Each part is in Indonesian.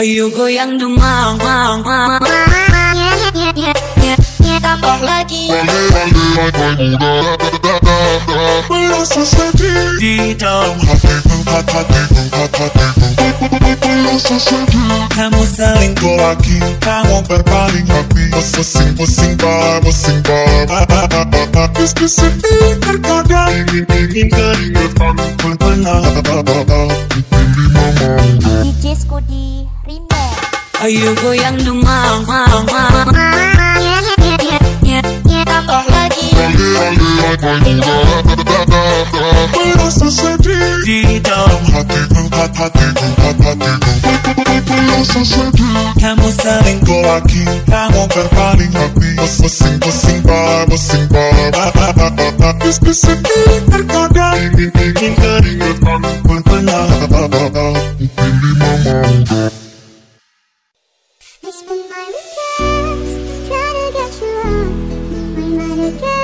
Ayo goyang dong mau mau mau Tambah lagi Merasa sedih Di dalam hatiku hatiku hatiku Merasa sedih Kamu selingkuh lagi Kamu berpaling hati Pusing pusing bar pusing bar Habis kesini terkadang Ingin ingin keringetan Berpenang Ayo goyang dong mau mau. Lagi Kamu sering ku lagi Kamu berpaling hati. Pusing pusing bar pusing bar Bis-bis sedih terkadang Ingin ingin keringetan Pilih mama udah again.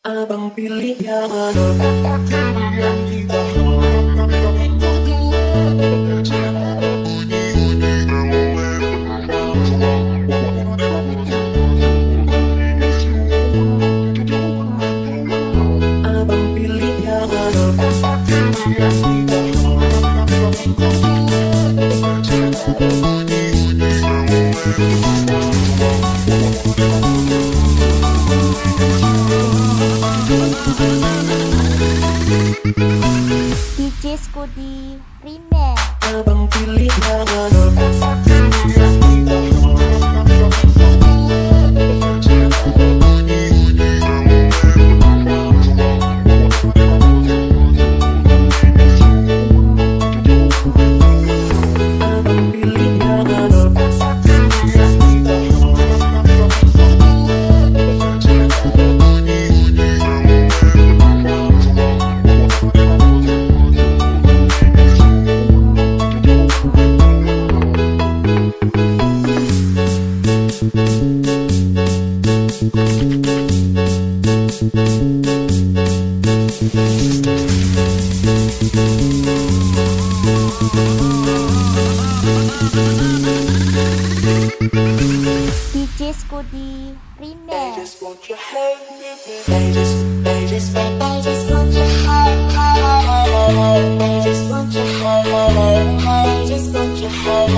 Abang pilih yang mana? Pilih yang kita disco di Rinder. Abang pilih yang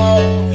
Música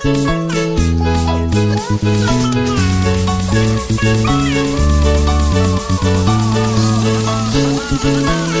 Thank you.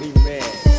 Amen.